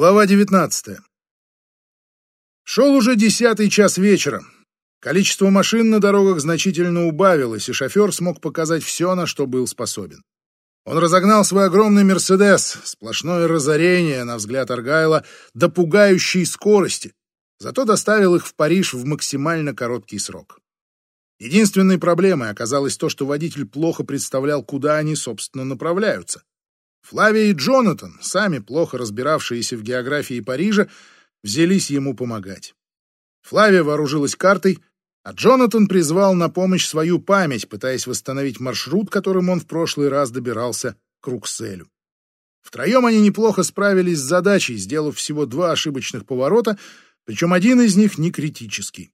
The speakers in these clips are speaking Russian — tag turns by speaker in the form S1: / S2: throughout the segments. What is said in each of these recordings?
S1: Глава 19. Шел уже десятый час вечера. Количество машин на дорогах значительно убавилось, и шофер смог показать все, на что был способен. Он разогнал свой огромный «Мерседес», сплошное разорение, на взгляд Аргайла, до пугающей скорости, зато доставил их в Париж в максимально короткий срок. Единственной проблемой оказалось то, что водитель плохо представлял, куда они, собственно, направляются. Флавия и Джонатан, сами плохо разбиравшиеся в географии Парижа, взялись ему помогать. Флавия вооружилась картой, а Джонатан призвал на помощь свою память, пытаясь восстановить маршрут, которым он в прошлый раз добирался к Рукселю. Втроем они неплохо справились с задачей, сделав всего два ошибочных поворота, причем один из них не критический.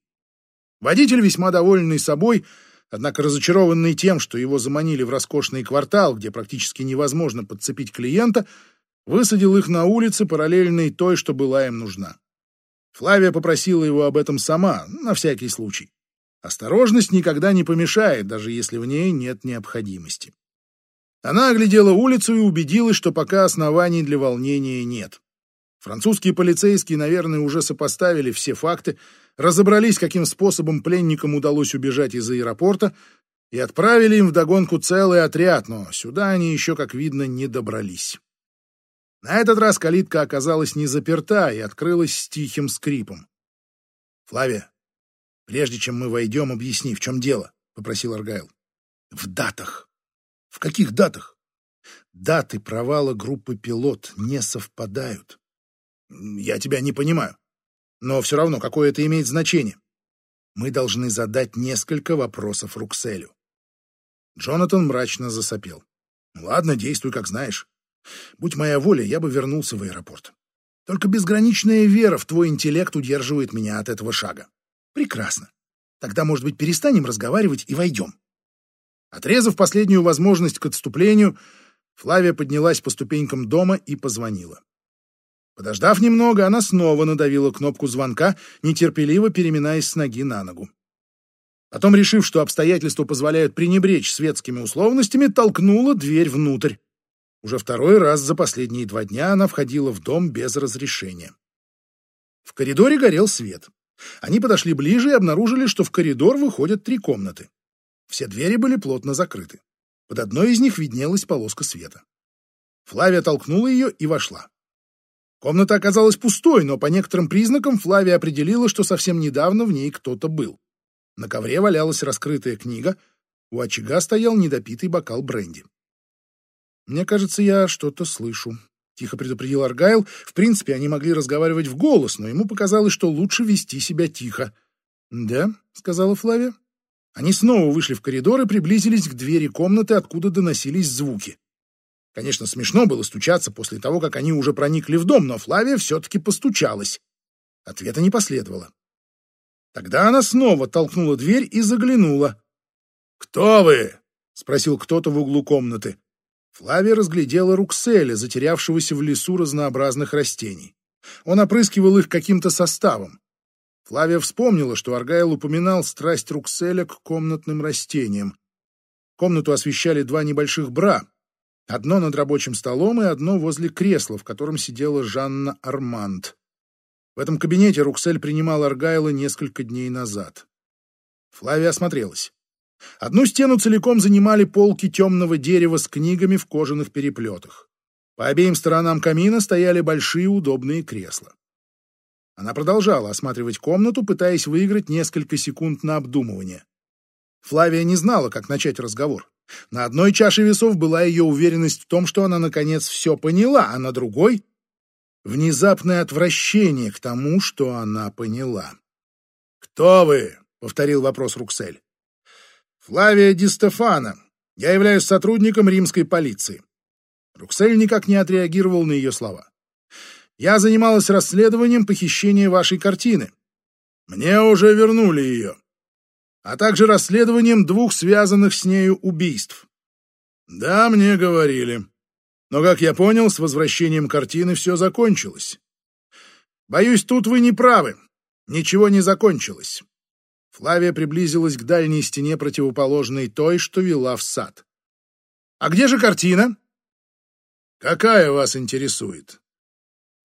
S1: Водитель, весьма довольный собой, Однако разочарованный тем, что его заманили в роскошный квартал, где практически невозможно подцепить клиента, высадил их на улице, параллельной той, что была им нужна. Флавия попросила его об этом сама, на всякий случай. Осторожность никогда не помешает, даже если в ней нет необходимости. Она оглядела улицу и убедилась, что пока оснований для волнения нет. Французские полицейские, наверное, уже сопоставили все факты, разобрались, каким способом пленникам удалось убежать из аэропорта, и отправили им вдогонку целый отряд, но сюда они еще, как видно, не добрались. На этот раз калитка оказалась не заперта и открылась с тихим скрипом. «Флавия, прежде чем мы войдем, объясни, в чем дело», — попросил Аргайл. «В датах». «В каких датах?» «Даты провала группы «Пилот» не совпадают. Я тебя не понимаю. Но все равно, какое это имеет значение? Мы должны задать несколько вопросов Рукселю. Джонатан мрачно засопел. Ладно, действуй, как знаешь. Будь моя воля, я бы вернулся в аэропорт. Только безграничная вера в твой интеллект удерживает меня от этого шага. Прекрасно. Тогда, может быть, перестанем разговаривать и войдем. Отрезав последнюю возможность к отступлению, Флавия поднялась по ступенькам дома и позвонила. Подождав немного, она снова надавила кнопку звонка, нетерпеливо переминаясь с ноги на ногу. Потом, решив, что обстоятельства позволяют пренебречь светскими условностями, толкнула дверь внутрь. Уже второй раз за последние два дня она входила в дом без разрешения. В коридоре горел свет. Они подошли ближе и обнаружили, что в коридор выходят три комнаты. Все двери были плотно закрыты. Под одной из них виднелась полоска света. Флавия толкнула ее и вошла. Комната оказалась пустой, но по некоторым признакам Флавия определила, что совсем недавно в ней кто-то был. На ковре валялась раскрытая книга, у очага стоял недопитый бокал бренди. «Мне кажется, я что-то слышу», — тихо предупредил Аргайл. В принципе, они могли разговаривать в голос, но ему показалось, что лучше вести себя тихо. «Да», — сказала Флавия. Они снова вышли в коридор и приблизились к двери комнаты, откуда доносились звуки. Конечно, смешно было стучаться после того, как они уже проникли в дом, но Флавия все-таки постучалась. Ответа не последовало. Тогда она снова толкнула дверь и заглянула. «Кто вы?» — спросил кто-то в углу комнаты. Флавия разглядела Рукселя, затерявшегося в лесу разнообразных растений. Он опрыскивал их каким-то составом. Флавия вспомнила, что Аргайл упоминал страсть Рукселя к комнатным растениям. Комнату освещали два небольших бра, Одно над рабочим столом и одно возле кресла, в котором сидела Жанна Арманд. В этом кабинете Руксель принимал Аргайла несколько дней назад. Флавия осмотрелась. Одну стену целиком занимали полки темного дерева с книгами в кожаных переплетах. По обеим сторонам камина стояли большие удобные кресла. Она продолжала осматривать комнату, пытаясь выиграть несколько секунд на обдумывание. Флавия не знала, как начать разговор. На одной чаше весов была ее уверенность в том, что она наконец все поняла, а на другой — внезапное отвращение к тому, что она поняла. «Кто вы?» — повторил вопрос Руксель. «Флавия Ди Стефано. Я являюсь сотрудником римской полиции». Руксель никак не отреагировал на ее слова. «Я занималась расследованием похищения вашей картины. Мне уже вернули ее а также расследованием двух связанных с нею убийств. Да, мне говорили. Но, как я понял, с возвращением картины все закончилось. Боюсь, тут вы не правы. Ничего не закончилось. Флавия приблизилась к дальней стене, противоположной той, что вела в сад. «А где же картина?» «Какая вас интересует?»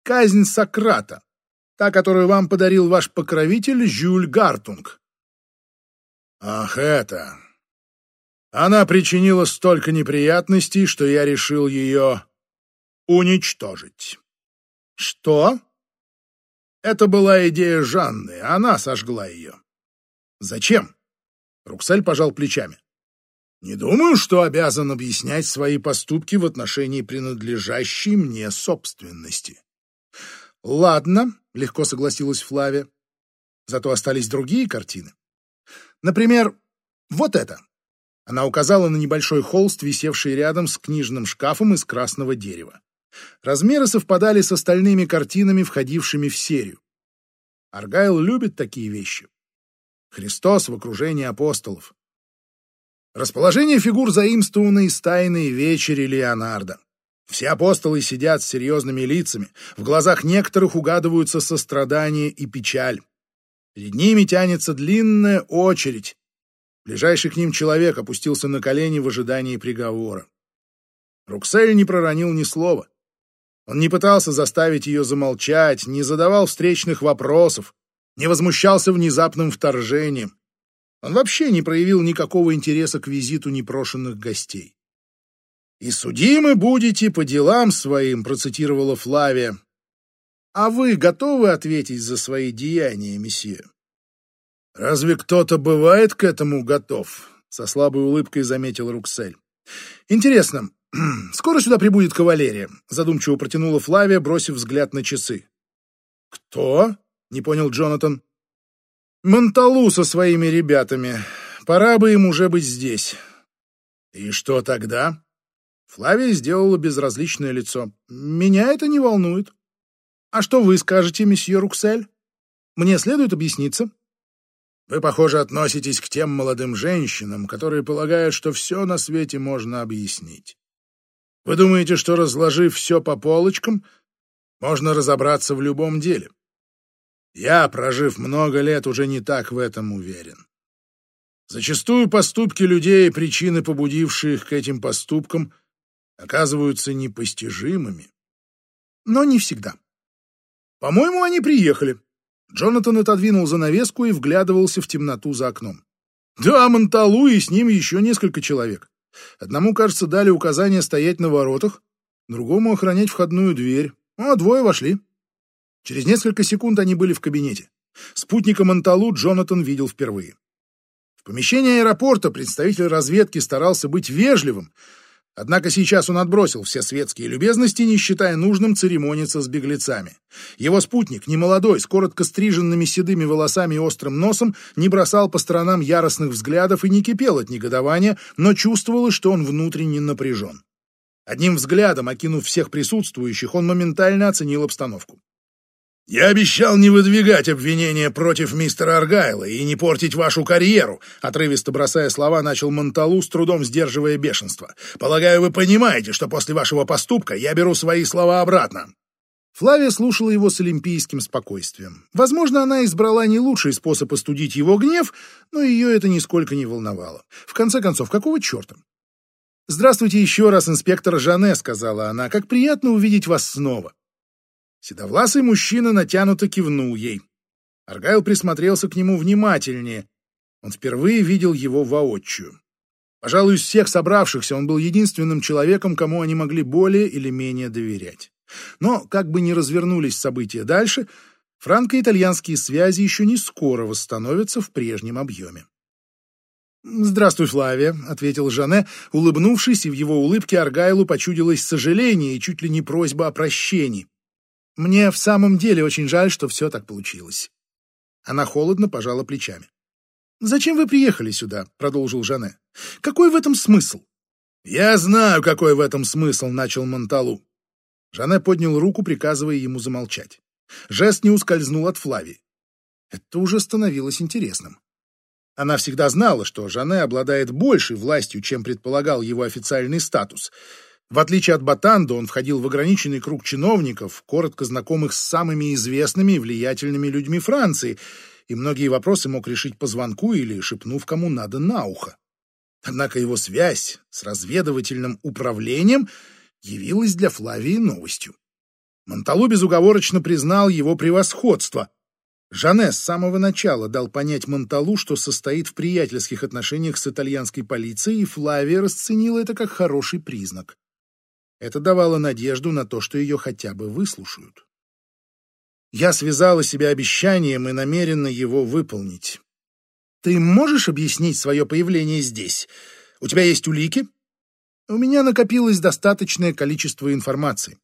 S1: казнь Сократа, та, которую вам подарил ваш покровитель Жюль Гартунг. Ах, это... Она причинила столько неприятностей, что я решил ее уничтожить. Что? Это была идея Жанны, она сожгла ее. Зачем? Руксель пожал плечами. Не думаю, что обязан объяснять свои поступки в отношении принадлежащей мне собственности. Ладно, легко согласилась Флавия. Зато остались другие картины. Например, вот это. Она указала на небольшой холст, висевший рядом с книжным шкафом из красного дерева. Размеры совпадали с остальными картинами, входившими в серию. Аргайл любит такие вещи. Христос в окружении апостолов. Расположение фигур заимствовано из тайной вечери Леонардо. Все апостолы сидят с серьезными лицами, в глазах некоторых угадываются сострадание и печаль. Перед ними тянется длинная очередь. Ближайший к ним человек опустился на колени в ожидании приговора. Руксель не проронил ни слова. Он не пытался заставить ее замолчать, не задавал встречных вопросов, не возмущался внезапным вторжением. Он вообще не проявил никакого интереса к визиту непрошенных гостей. «И судимы будете по делам своим», — процитировала Флавия. «А вы готовы ответить за свои деяния, месье?» «Разве кто-то бывает к этому готов?» — со слабой улыбкой заметил Руксель. «Интересно, скоро сюда прибудет кавалерия?» — задумчиво протянула Флавия, бросив взгляд на часы. «Кто?» — не понял Джонатан. «Монталу со своими ребятами. Пора бы им уже быть здесь». «И что тогда?» Флавия сделала безразличное лицо. «Меня это не волнует. А что вы скажете, месье Руксель? Мне следует объясниться?» «Вы, похоже, относитесь к тем молодым женщинам, которые полагают, что все на свете можно объяснить. Вы думаете, что, разложив все по полочкам, можно разобраться в любом деле? Я, прожив много лет, уже не так в этом уверен. Зачастую поступки людей и причины, побудившие их к этим поступкам, оказываются непостижимыми. Но не всегда. По-моему, они приехали. Джонатан отодвинул занавеску и вглядывался в темноту за окном. Да, Монталу и с ним еще несколько человек. Одному, кажется, дали указание стоять на воротах, другому охранять входную дверь, а двое вошли. Через несколько секунд они были в кабинете. Спутника Монталу Джонатан видел впервые. В помещении аэропорта представитель разведки старался быть вежливым, Однако сейчас он отбросил все светские любезности, не считая нужным церемониться с беглецами. Его спутник, немолодой, с коротко стриженными седыми волосами и острым носом, не бросал по сторонам яростных взглядов и не кипел от негодования, но чувствовалось, что он внутренне напряжен. Одним взглядом, окинув всех присутствующих, он моментально оценил обстановку. «Я обещал не выдвигать обвинения против мистера Аргайла и не портить вашу карьеру», отрывисто бросая слова, начал Монталу, с трудом сдерживая бешенство. «Полагаю, вы понимаете, что после вашего поступка я беру свои слова обратно». Флавия слушала его с олимпийским спокойствием. Возможно, она избрала не лучший способ остудить его гнев, но ее это нисколько не волновало. В конце концов, какого черта? «Здравствуйте еще раз, инспектор Жане», — сказала она. «Как приятно увидеть вас снова». Седовласый мужчина натянуто кивнул ей. Аргайл присмотрелся к нему внимательнее. Он впервые видел его воочию. Пожалуй, из всех собравшихся он был единственным человеком, кому они могли более или менее доверять. Но, как бы ни развернулись события дальше, франко-итальянские связи еще не скоро восстановятся в прежнем объеме. «Здравствуй, Флавия», — ответил Жане, улыбнувшись, и в его улыбке Аргайлу почудилось сожаление и чуть ли не просьба о прощении. Мне в самом деле очень жаль, что все так получилось. Она холодно пожала плечами. «Зачем вы приехали сюда?» — продолжил Жане. «Какой в этом смысл?» «Я знаю, какой в этом смысл», — начал Монталу. Жане поднял руку, приказывая ему замолчать. Жест не ускользнул от Флави. Это уже становилось интересным. Она всегда знала, что Жане обладает большей властью, чем предполагал его официальный статус — в отличие от Батанда, он входил в ограниченный круг чиновников, коротко знакомых с самыми известными и влиятельными людьми Франции, и многие вопросы мог решить по звонку или шепнув кому надо на ухо. Однако его связь с разведывательным управлением явилась для Флавии новостью. Монталу безуговорочно признал его превосходство. Жанне с самого начала дал понять Монталу, что состоит в приятельских отношениях с итальянской полицией, и Флавия расценила это как хороший признак. Это давало надежду на то, что ее хотя бы выслушают. Я связала себя обещанием и намерена его выполнить. Ты можешь объяснить свое появление здесь? У тебя есть улики? У меня накопилось достаточное количество информации.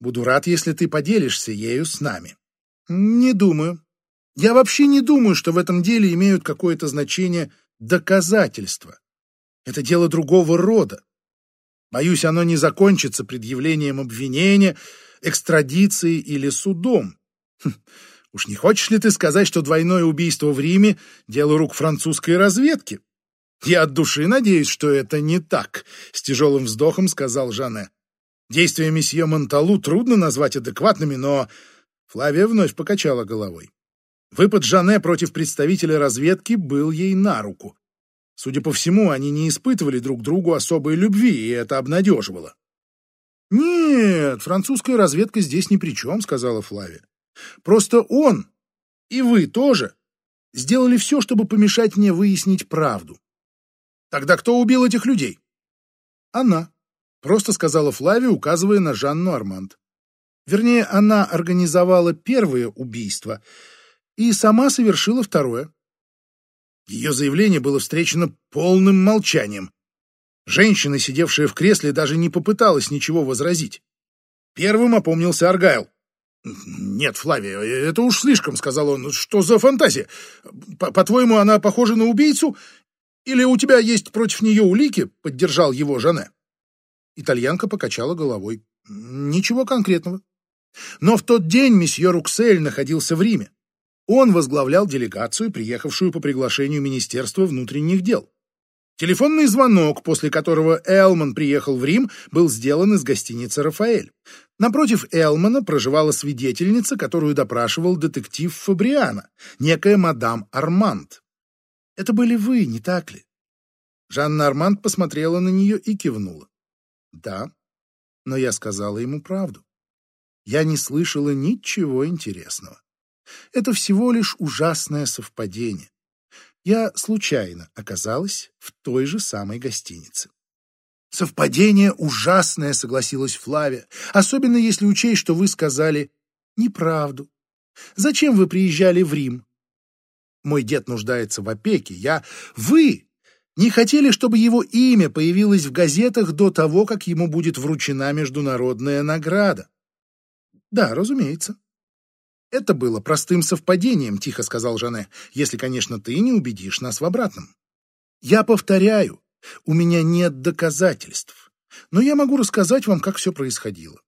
S1: Буду рад, если ты поделишься ею с нами. Не думаю. Я вообще не думаю, что в этом деле имеют какое-то значение доказательства. Это дело другого рода. Боюсь, оно не закончится предъявлением обвинения, экстрадицией или судом. Хм, уж не хочешь ли ты сказать, что двойное убийство в Риме — дело рук французской разведки? Я от души надеюсь, что это не так, — с тяжелым вздохом сказал Жанне. Действия месье Монталу трудно назвать адекватными, но... Флавия вновь покачала головой. Выпад Жанне против представителя разведки был ей на руку. Судя по всему, они не испытывали друг другу особой любви, и это обнадеживало. «Нет, французская разведка здесь ни при чем», — сказала Флавия. «Просто он, и вы тоже, сделали все, чтобы помешать мне выяснить правду. Тогда кто убил этих людей?» «Она», Просто сказала Флавия, указывая на Жанну Арманд. Вернее, она организовала первое убийство и сама совершила второе. Ее заявление было встречено полным молчанием. Женщина, сидевшая в кресле, даже не попыталась ничего возразить. Первым опомнился Аргайл. «Нет, Флавия, это уж слишком», — сказал он. «Что за фантазия? По-твоему, она похожа на убийцу? Или у тебя есть против нее улики?» — поддержал его Жанне. Итальянка покачала головой. Ничего конкретного. Но в тот день месье Руксель находился в Риме. Он возглавлял делегацию, приехавшую по приглашению Министерства внутренних дел. Телефонный звонок, после которого Элман приехал в Рим, был сделан из гостиницы «Рафаэль». Напротив Элмана проживала свидетельница, которую допрашивал детектив Фабриана, некая мадам Арманд. Это были вы, не так ли? Жанна Арманд посмотрела на нее и кивнула. Да, но я сказала ему правду. Я не слышала ничего интересного. Это всего лишь ужасное совпадение. Я случайно оказалась в той же самой гостинице. «Совпадение ужасное», — согласилась Флавия, «особенно если учесть, что вы сказали неправду. Зачем вы приезжали в Рим? Мой дед нуждается в опеке. Я... Вы не хотели, чтобы его имя появилось в газетах до того, как ему будет вручена международная награда. Да, разумеется. Это было простым совпадением, тихо сказал Жане, если, конечно, ты не убедишь нас в обратном. Я повторяю, у меня нет доказательств, но я могу рассказать вам, как все происходило.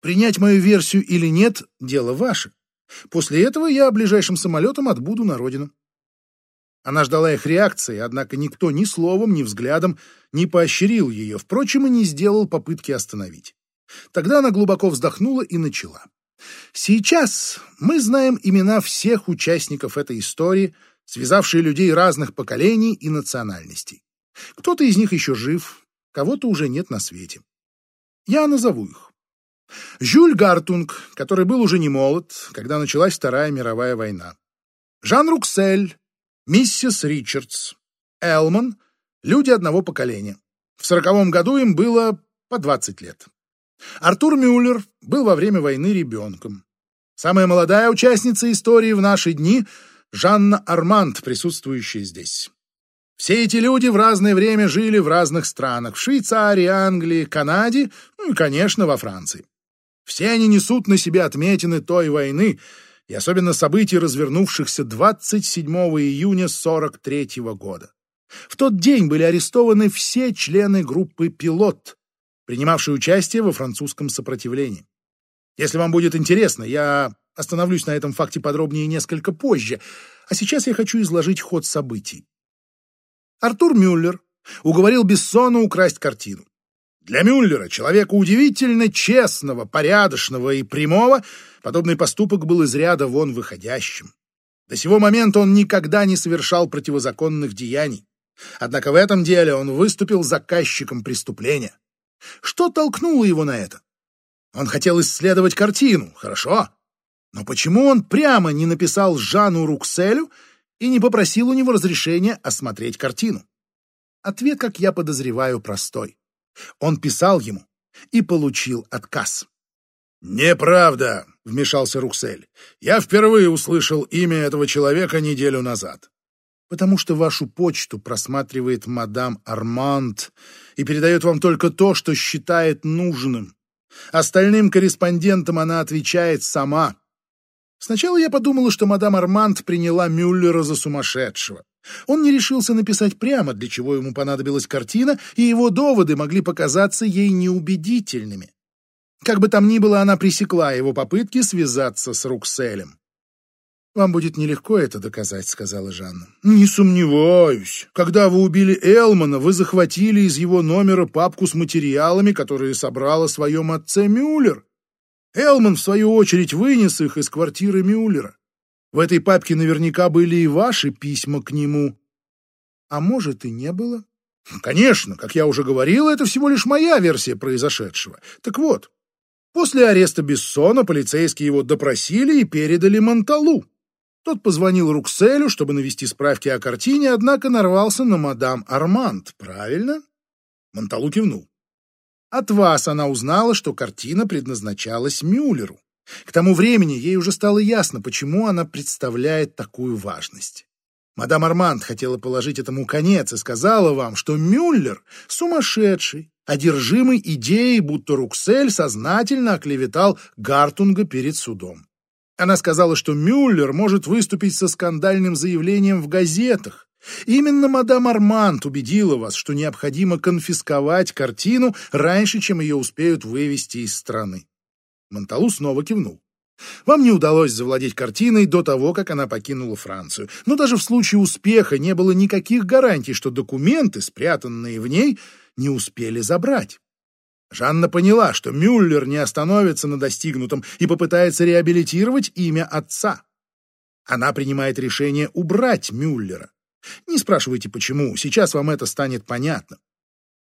S1: Принять мою версию или нет — дело ваше. После этого я ближайшим самолетом отбуду на родину. Она ждала их реакции, однако никто ни словом, ни взглядом не поощрил ее, впрочем, и не сделал попытки остановить. Тогда она глубоко вздохнула и начала. «Сейчас мы знаем имена всех участников этой истории, связавшие людей разных поколений и национальностей. Кто-то из них еще жив, кого-то уже нет на свете. Я назову их. Жюль Гартунг, который был уже не молод, когда началась Вторая мировая война. Жан Руксель, миссис Ричардс, Элман — люди одного поколения. В сороковом году им было по 20 лет. Артур Мюллер был во время войны ребенком. Самая молодая участница истории в наши дни — Жанна Арманд, присутствующая здесь. Все эти люди в разное время жили в разных странах — в Швейцарии, Англии, Канаде, ну и, конечно, во Франции. Все они несут на себе отметины той войны — и особенно событий, развернувшихся 27 июня 43 года. В тот день были арестованы все члены группы «Пилот», принимавшие участие во французском сопротивлении. Если вам будет интересно, я остановлюсь на этом факте подробнее несколько позже, а сейчас я хочу изложить ход событий. Артур Мюллер уговорил Бессона украсть картину. Для Мюллера, человека удивительно честного, порядочного и прямого, подобный поступок был из ряда вон выходящим. До сего момента он никогда не совершал противозаконных деяний. Однако в этом деле он выступил заказчиком преступления. Что толкнуло его на это? Он хотел исследовать картину, хорошо. Но почему он прямо не написал Жану Рукселю и не попросил у него разрешения осмотреть картину? Ответ, как я подозреваю, простой. Он писал ему и получил отказ.
S2: «Неправда», — вмешался Руксель. «Я впервые услышал имя этого человека неделю назад».
S1: «Потому что вашу почту просматривает мадам Арманд и передает вам только то, что считает нужным. Остальным корреспондентам она отвечает сама. Сначала я подумала, что мадам Арманд приняла Мюллера за сумасшедшего. Он не решился написать прямо, для чего ему понадобилась картина, и его доводы могли показаться ей неубедительными. Как бы там ни было, она пресекла его попытки связаться с Рукселем. «Вам будет нелегко это доказать», — сказала Жанна.
S2: «Не сомневаюсь. Когда вы убили Элмана, вы захватили из его номера папку с материалами, которые собрал своем отце Мюллер. Элман, в свою очередь, вынес их из квартиры Мюллера. В этой папке наверняка были и ваши письма к нему.
S1: А может, и не было?
S2: Конечно, как я уже говорил, это всего лишь моя версия произошедшего. Так вот, после ареста Бессона полицейские его допросили и передали Монталу. Тот позвонил Рукселю, чтобы навести справки о картине, однако нарвался на мадам Арманд, правильно? Монталу кивнул.
S1: От вас она узнала, что картина предназначалась Мюллеру. К тому времени ей уже стало ясно, почему она представляет такую важность. Мадам Арманд хотела положить этому конец и сказала вам, что Мюллер сумасшедший, одержимый идеей, будто Руксель сознательно оклеветал Гартунга перед судом. Она сказала, что Мюллер может выступить со скандальным заявлением в газетах. Именно мадам Арманд убедила вас, что необходимо конфисковать картину раньше, чем ее успеют вывести из страны. Монталу снова кивнул. Вам не удалось завладеть картиной до того, как она покинула Францию. Но даже в случае успеха не было никаких гарантий, что документы, спрятанные в ней, не успели забрать. Жанна поняла, что Мюллер не остановится на достигнутом и попытается реабилитировать имя отца. Она принимает решение убрать Мюллера. Не спрашивайте, почему, сейчас вам это станет понятно.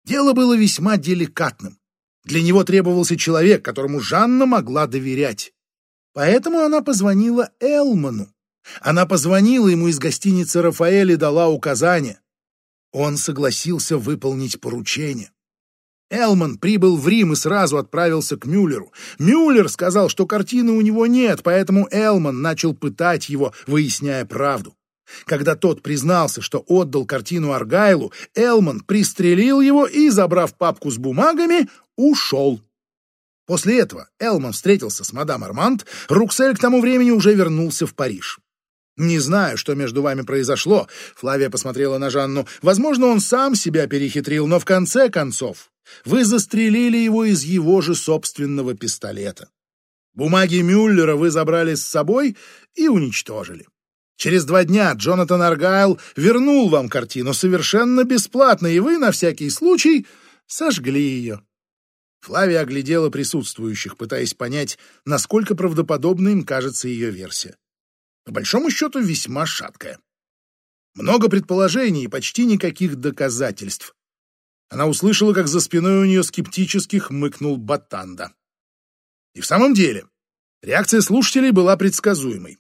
S1: Дело было весьма деликатным. Для него требовался человек, которому Жанна могла доверять. Поэтому она позвонила Элману. Она позвонила ему из гостиницы «Рафаэль» и дала указания. Он согласился выполнить поручение. Элман прибыл в Рим и сразу отправился к Мюллеру. Мюллер сказал, что картины у него нет, поэтому Элман начал пытать его, выясняя правду. Когда тот признался, что отдал картину Аргайлу, Элман пристрелил его и, забрав папку с бумагами, ушел. После этого Элман встретился с мадам Арманд, Руксель к тому времени уже вернулся в Париж. «Не знаю, что между вами произошло», — Флавия посмотрела на Жанну. «Возможно, он сам себя перехитрил, но в конце концов вы застрелили его из его же собственного пистолета. Бумаги Мюллера вы забрали с собой и уничтожили. Через два дня Джонатан Аргайл вернул вам картину совершенно бесплатно, и вы, на всякий случай, сожгли ее. Флавия оглядела присутствующих, пытаясь понять, насколько правдоподобной им кажется ее версия. По большому счету, весьма шаткая. Много предположений и почти никаких доказательств. Она услышала, как за спиной у нее скептически хмыкнул Батанда. И в самом деле, реакция слушателей была предсказуемой.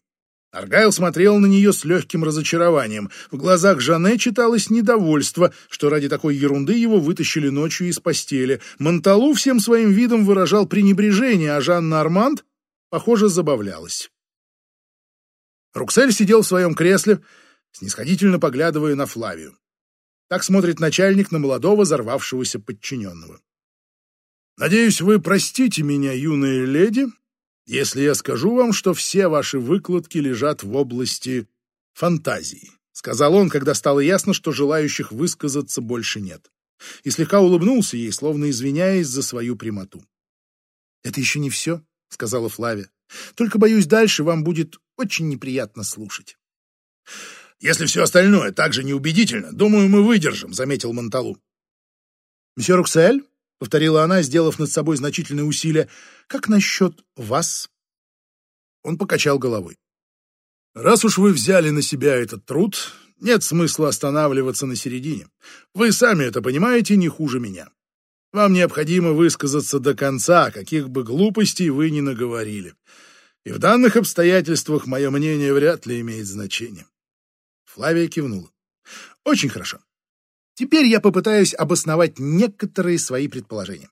S1: Аргайл смотрел на нее с легким разочарованием. В глазах Жане читалось недовольство, что ради такой ерунды его вытащили ночью из постели. Монталу всем своим видом выражал пренебрежение, а Жанна Арманд, похоже, забавлялась. Руксель сидел в своем кресле, снисходительно поглядывая на Флавию. Так смотрит начальник на молодого взорвавшегося подчиненного. «Надеюсь, вы простите меня, юная леди, если я скажу вам, что все ваши выкладки лежат в области фантазии», сказал он, когда стало ясно, что желающих высказаться больше нет, и слегка улыбнулся ей, словно извиняясь за свою прямоту. «Это еще не все», — сказала Флавия. «Только, боюсь, дальше вам будет очень неприятно слушать».
S2: «Если все остальное так же неубедительно, думаю, мы выдержим», — заметил Монталу.
S1: «Месье Руксель?» — повторила она, сделав над собой значительные усилия. «Как насчет вас?» Он покачал головой.
S2: «Раз уж вы взяли на себя этот труд, нет смысла останавливаться на середине. Вы сами это понимаете не хуже меня.
S1: Вам необходимо высказаться до конца, каких бы глупостей вы ни наговорили. И в данных обстоятельствах мое мнение вряд ли имеет значение. Флавия кивнула. Очень хорошо. Теперь я попытаюсь обосновать некоторые свои предположения.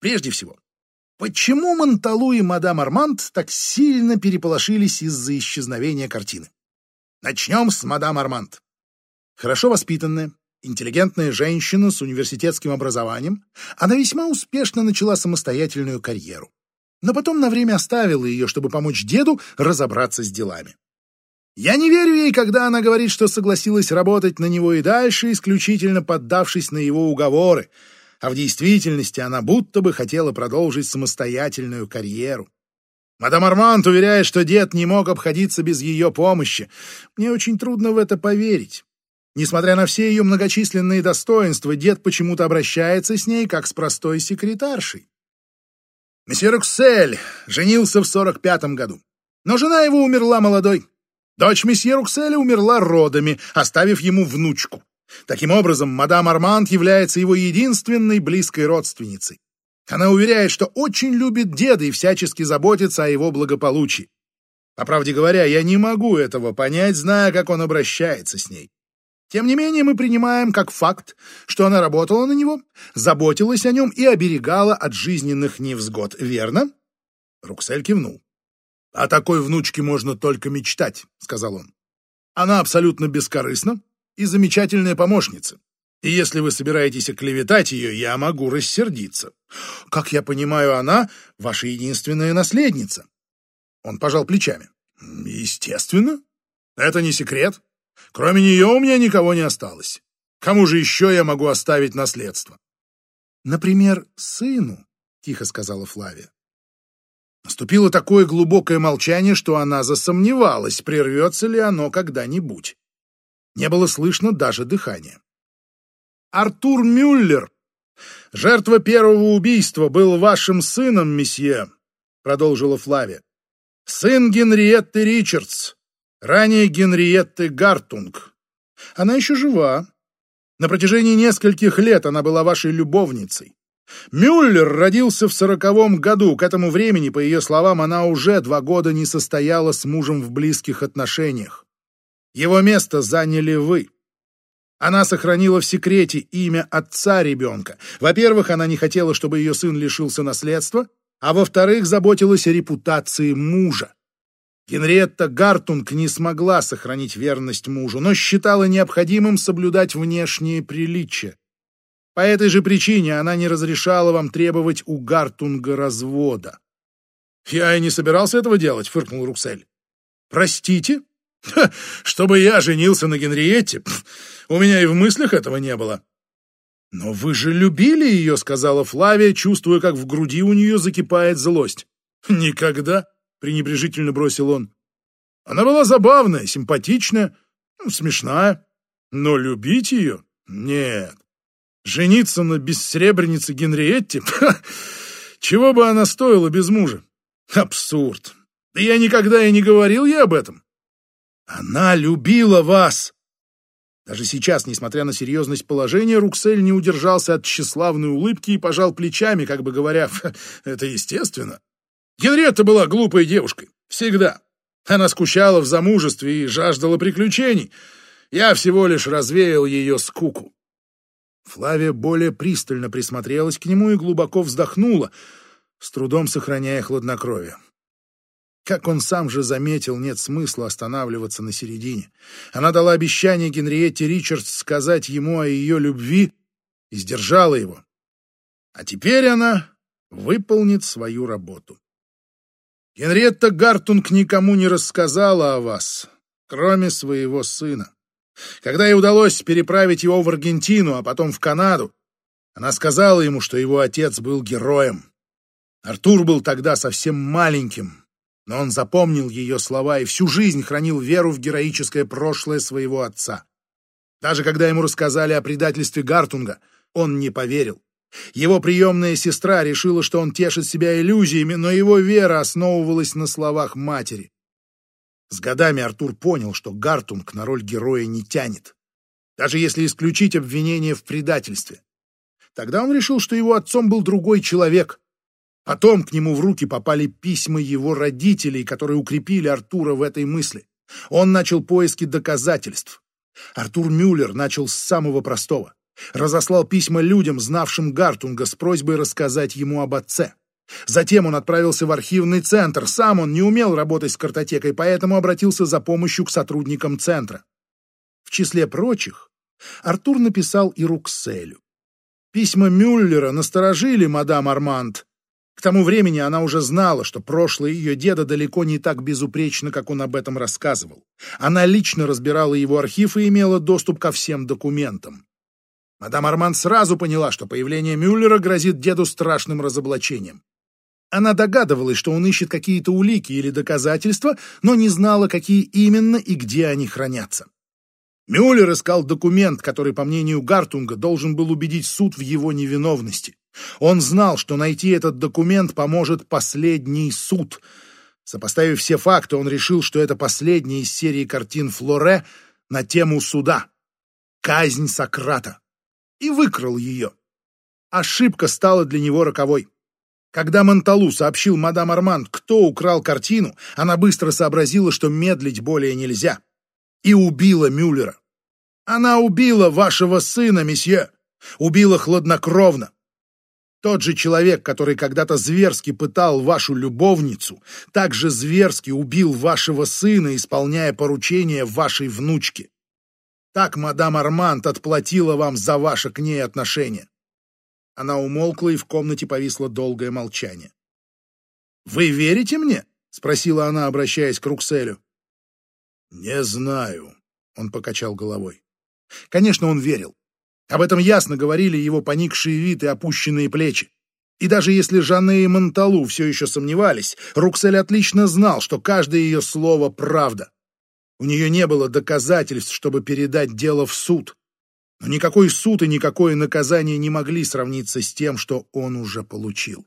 S1: Прежде всего, почему Монталу и мадам Арманд так сильно переполошились из-за исчезновения картины? Начнем с мадам Арманд. Хорошо воспитанная, интеллигентная женщина с университетским образованием, она весьма успешно начала самостоятельную карьеру. Но потом на время оставила ее, чтобы помочь деду разобраться с делами. Я не верю ей, когда она говорит, что согласилась работать на него и дальше, исключительно поддавшись на его уговоры, а в действительности она будто бы хотела продолжить самостоятельную карьеру. Мадам Арманд уверяет, что дед не мог обходиться без ее помощи. Мне очень трудно в это поверить. Несмотря на все ее многочисленные достоинства, дед почему-то обращается с ней как с простой секретаршей. Месье Руксель женился в сорок пятом году, но жена его умерла молодой. Дочь месье Рукселя умерла родами, оставив ему внучку. Таким образом, мадам Арманд является его единственной близкой родственницей. Она уверяет, что очень любит деда и всячески заботится о его благополучии. По правде говоря, я не могу этого понять, зная, как он обращается с ней. Тем не менее, мы принимаем как факт, что она работала на него, заботилась о нем и оберегала от жизненных невзгод, верно? Руксель кивнул. «О такой внучке можно только мечтать», — сказал он. «Она абсолютно бескорыстна и замечательная помощница. И если вы собираетесь оклеветать ее, я могу рассердиться. Как я понимаю, она ваша единственная наследница». Он пожал плечами. «Естественно. Это не секрет. Кроме нее у меня никого не осталось. Кому же еще я могу оставить наследство?» «Например, сыну», — тихо сказала Флавия. Наступило такое глубокое молчание, что она засомневалась, прервется ли оно когда-нибудь. Не было слышно даже дыхания. «Артур Мюллер, жертва первого убийства, был вашим сыном, месье», — продолжила Флавия. «Сын Генриетты Ричардс, ранее Генриетты Гартунг. Она еще жива. На протяжении нескольких лет она была вашей любовницей. Мюллер родился в сороковом году. К этому времени, по ее словам, она уже два года не состояла с мужем в близких отношениях. Его место заняли вы. Она сохранила в секрете имя отца ребенка. Во-первых, она не хотела, чтобы ее сын лишился наследства, а во-вторых, заботилась о репутации мужа. Генриетта Гартунг не смогла сохранить верность мужу, но считала необходимым соблюдать внешние приличия. По этой же причине она не разрешала вам требовать у Гартунга развода. «Я и не собирался этого делать», — фыркнул Руксель. «Простите? Ха, чтобы я женился на Генриетте? Пф, у меня и в мыслях этого не было». «Но вы же любили ее», — сказала Флавия, чувствуя, как в груди у нее закипает злость. «Никогда», — пренебрежительно бросил он. «Она была забавная, симпатичная, ну, смешная, но любить ее? Нет. Жениться на бессребренице Генриетте? Чего бы она стоила без мужа? Абсурд. Да я никогда и не говорил ей об этом. Она любила вас. Даже сейчас, несмотря на серьезность положения, Руксель не удержался от тщеславной улыбки и пожал плечами, как бы говоря, это естественно. Генриетта была глупой девушкой. Всегда. Она скучала в замужестве и жаждала приключений. Я всего лишь развеял ее скуку. Флавия более пристально присмотрелась к нему и глубоко вздохнула, с трудом сохраняя хладнокровие. Как он сам же заметил, нет смысла останавливаться на середине. Она дала обещание Генриетте Ричардс сказать ему о ее любви и сдержала его. А теперь она выполнит свою работу. Генриетта Гартунг никому не рассказала о вас, кроме своего сына. Когда ей удалось переправить его в Аргентину, а потом в Канаду, она сказала ему, что его отец был героем. Артур был тогда совсем маленьким, но он запомнил ее слова и всю жизнь хранил веру в героическое прошлое своего отца. Даже когда ему рассказали о предательстве Гартунга, он не поверил. Его приемная сестра решила, что он тешит себя иллюзиями, но его вера основывалась на словах матери. С годами Артур понял, что Гартунг на роль героя не тянет, даже если исключить обвинение в предательстве. Тогда он решил, что его отцом был другой человек. Потом к нему в руки попали письма его родителей, которые укрепили Артура в этой мысли. Он начал поиски доказательств. Артур Мюллер начал с самого простого. Разослал письма людям, знавшим Гартунга, с просьбой рассказать ему об отце. Затем он отправился в архивный центр. Сам он не умел работать с картотекой, поэтому обратился за помощью к сотрудникам центра. В числе прочих Артур написал и Рукселю. Письма Мюллера насторожили мадам Арманд. К тому времени она уже знала, что прошлое ее деда далеко не так безупречно, как он об этом рассказывал. Она лично разбирала его архив и имела доступ ко всем документам. Мадам Арманд сразу поняла, что появление Мюллера грозит деду страшным разоблачением. Она догадывалась, что он ищет какие-то улики или доказательства, но не знала, какие именно и где они хранятся. Мюллер искал документ, который, по мнению Гартунга, должен был убедить суд в его невиновности. Он знал, что найти этот документ поможет последний суд. Сопоставив все факты, он решил, что это последняя из серии картин Флоре на тему суда. Казнь Сократа. И выкрал ее. Ошибка стала для него роковой. Когда Монталу сообщил мадам Арманд, кто украл картину, она быстро сообразила, что медлить более нельзя. И убила Мюллера. Она убила вашего сына, месье. Убила хладнокровно. Тот же человек, который когда-то зверски пытал вашу любовницу, также зверски убил вашего сына, исполняя поручение вашей внучки. Так мадам Арманд отплатила вам за ваше к ней отношение. Она умолкла, и в комнате повисло долгое молчание. «Вы верите мне?» — спросила она, обращаясь к Рукселю. «Не знаю», — он покачал головой. Конечно, он верил. Об этом ясно говорили его поникшие вид и опущенные плечи. И даже если Жанне и Монталу все еще сомневались, Руксель отлично знал, что каждое ее слово — правда. У нее не было доказательств, чтобы передать дело в суд. Но никакой суд и никакое наказание не могли сравниться с тем, что он уже получил.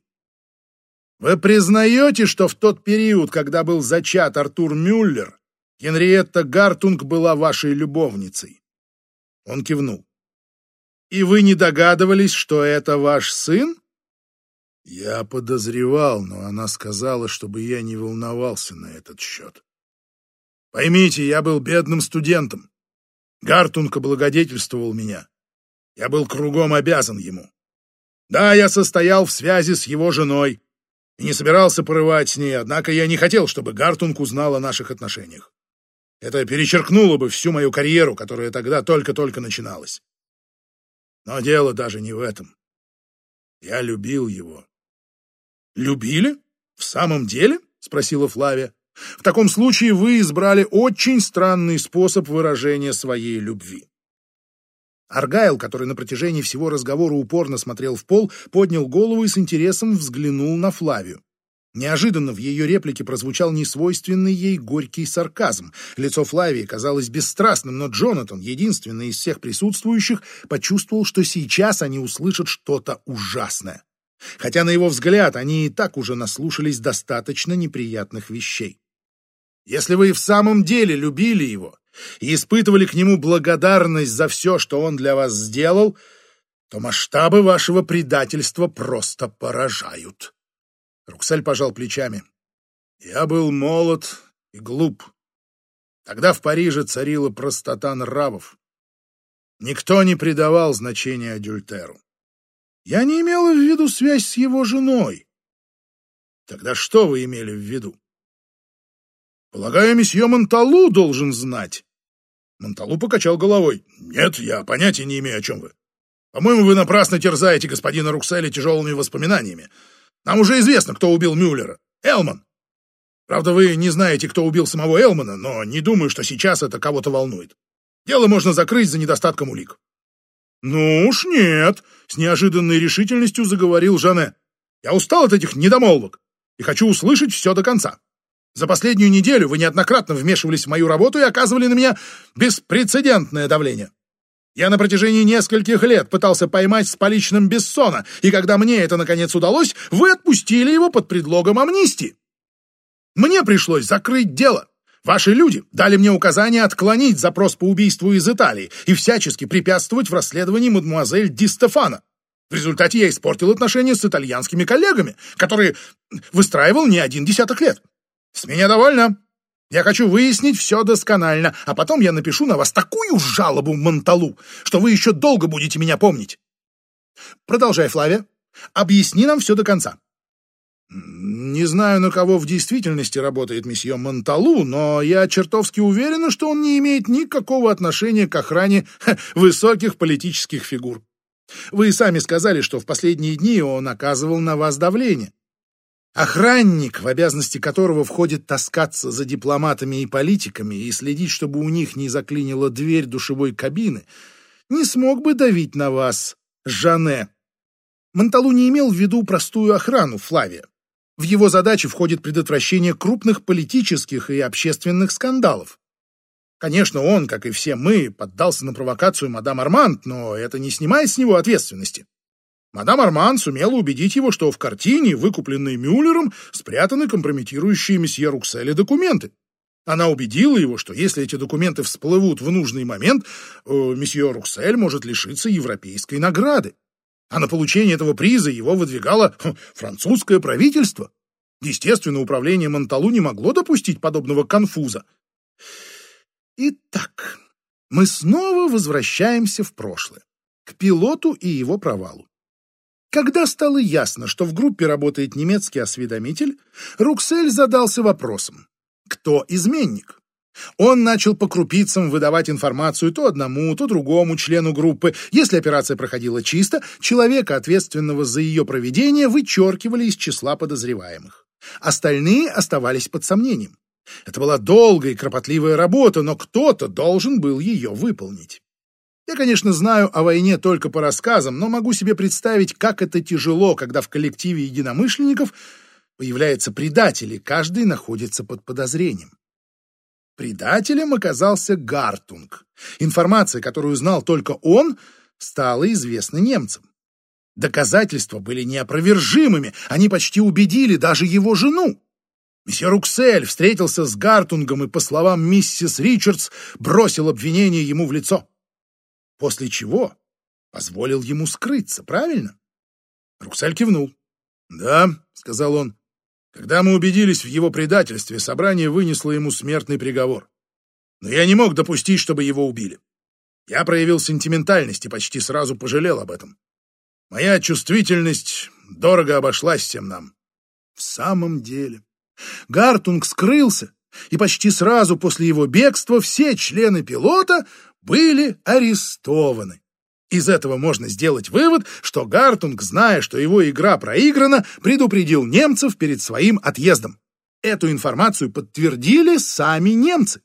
S1: Вы признаете, что в тот период, когда был зачат Артур Мюллер, Генриетта Гартунг была вашей любовницей? Он кивнул. И вы не догадывались, что это ваш сын? Я подозревал, но она сказала, чтобы я не волновался на этот счет. Поймите, я был бедным студентом. Гартунг облагодетельствовал меня. Я был кругом обязан ему. Да, я состоял в связи с его женой и не собирался порывать с ней, однако я не хотел, чтобы Гартунг узнал о наших отношениях. Это перечеркнуло бы всю мою карьеру, которая тогда только-только начиналась. Но дело даже не в этом. Я любил его. «Любили? В самом деле?» — спросила Флавия. В таком случае вы избрали очень странный способ выражения своей любви. Аргайл, который на протяжении всего разговора упорно смотрел в пол, поднял голову и с интересом взглянул на Флавию. Неожиданно в ее реплике прозвучал несвойственный ей горький сарказм. Лицо Флавии казалось бесстрастным, но Джонатан, единственный из всех присутствующих, почувствовал, что сейчас они услышат что-то ужасное. Хотя, на его взгляд, они и так уже наслушались достаточно неприятных вещей. Если вы и в самом деле любили его и испытывали к нему благодарность за все, что он для вас сделал, то масштабы вашего предательства просто поражают. Руксель пожал плечами. Я был молод и глуп. Тогда в Париже царила простота нравов. Никто не придавал значения Адюльтеру. Я не имела в виду связь с его женой. Тогда что вы имели в виду? Полагаю, месье Монталу должен знать. Монталу покачал головой. Нет, я понятия не имею, о чем вы. По-моему, вы напрасно терзаете господина Рукселя тяжелыми воспоминаниями. Нам уже известно, кто убил Мюллера. Элман. Правда, вы не знаете, кто убил самого Элмана, но не думаю, что сейчас это кого-то волнует. Дело можно закрыть за недостатком улик. Ну уж нет, с неожиданной решительностью заговорил Жане. Я устал от этих недомолвок и хочу услышать все до конца. За последнюю неделю вы неоднократно вмешивались в мою работу и оказывали на меня беспрецедентное давление. Я на протяжении нескольких лет пытался поймать с поличным Бессона, и когда мне это наконец удалось, вы отпустили его под предлогом амнистии. Мне пришлось закрыть дело. Ваши люди дали мне указание отклонить запрос по убийству из Италии и всячески препятствовать в расследовании мадемуазель Ди Стефана. В результате я испортил отношения с итальянскими коллегами, которые выстраивал не один десяток лет. С меня довольно. Я хочу выяснить все досконально, а потом я напишу на вас такую жалобу Монталу, что вы еще долго будете меня помнить. Продолжай, Флавия. Объясни нам все до конца. Не знаю, на кого в действительности работает месье Монталу, но я чертовски уверена, что он не имеет никакого отношения к охране ха, высоких политических фигур. Вы сами сказали, что в последние дни он оказывал на вас давление. Охранник, в обязанности которого входит таскаться за дипломатами и политиками и следить, чтобы у них не заклинила дверь душевой кабины, не смог бы давить на вас, Жане. Монталу не имел в виду простую охрану Флавия. В его задачи входит предотвращение крупных политических и общественных скандалов. Конечно, он, как и все мы, поддался на провокацию мадам Арманд, но это не снимает с него ответственности. Мадам Арман сумела убедить его, что в картине, выкупленной Мюллером, спрятаны компрометирующие месье Рукселя документы. Она убедила его, что если эти документы всплывут в нужный момент, э, месье Руксель может лишиться европейской награды. А на получение этого приза его выдвигало хм, французское правительство. Естественно, управление Монталу не могло допустить подобного конфуза. Итак, мы снова возвращаемся в прошлое, к пилоту и его провалу. Когда стало ясно, что в группе работает немецкий осведомитель, Руксель задался вопросом, кто изменник? Он начал по крупицам выдавать информацию то одному, то другому члену группы. Если операция проходила чисто, человека, ответственного за ее проведение, вычеркивали из числа подозреваемых. Остальные оставались под сомнением. Это была долгая и кропотливая работа, но кто-то должен был ее выполнить. Я, конечно, знаю о войне только по рассказам, но могу себе представить, как это тяжело, когда в коллективе единомышленников появляются предатели, каждый находится под подозрением. Предателем оказался Гартунг. Информация, которую знал только он, стала известна немцам. Доказательства были неопровержимыми, они почти убедили даже его жену. Месье Руксель встретился с Гартунгом и, по словам миссис Ричардс, бросил обвинение ему в лицо после чего позволил ему скрыться, правильно? Руксель кивнул. «Да», — сказал он, — «когда мы убедились в его предательстве, собрание вынесло ему смертный приговор. Но я не мог допустить, чтобы его убили. Я проявил сентиментальность и почти сразу пожалел об этом. Моя чувствительность дорого обошлась всем нам». В самом деле, Гартунг скрылся, и почти сразу после его бегства все члены пилота были арестованы. Из этого можно сделать вывод, что Гартунг, зная, что его игра проиграна, предупредил немцев перед своим отъездом. Эту информацию подтвердили сами немцы.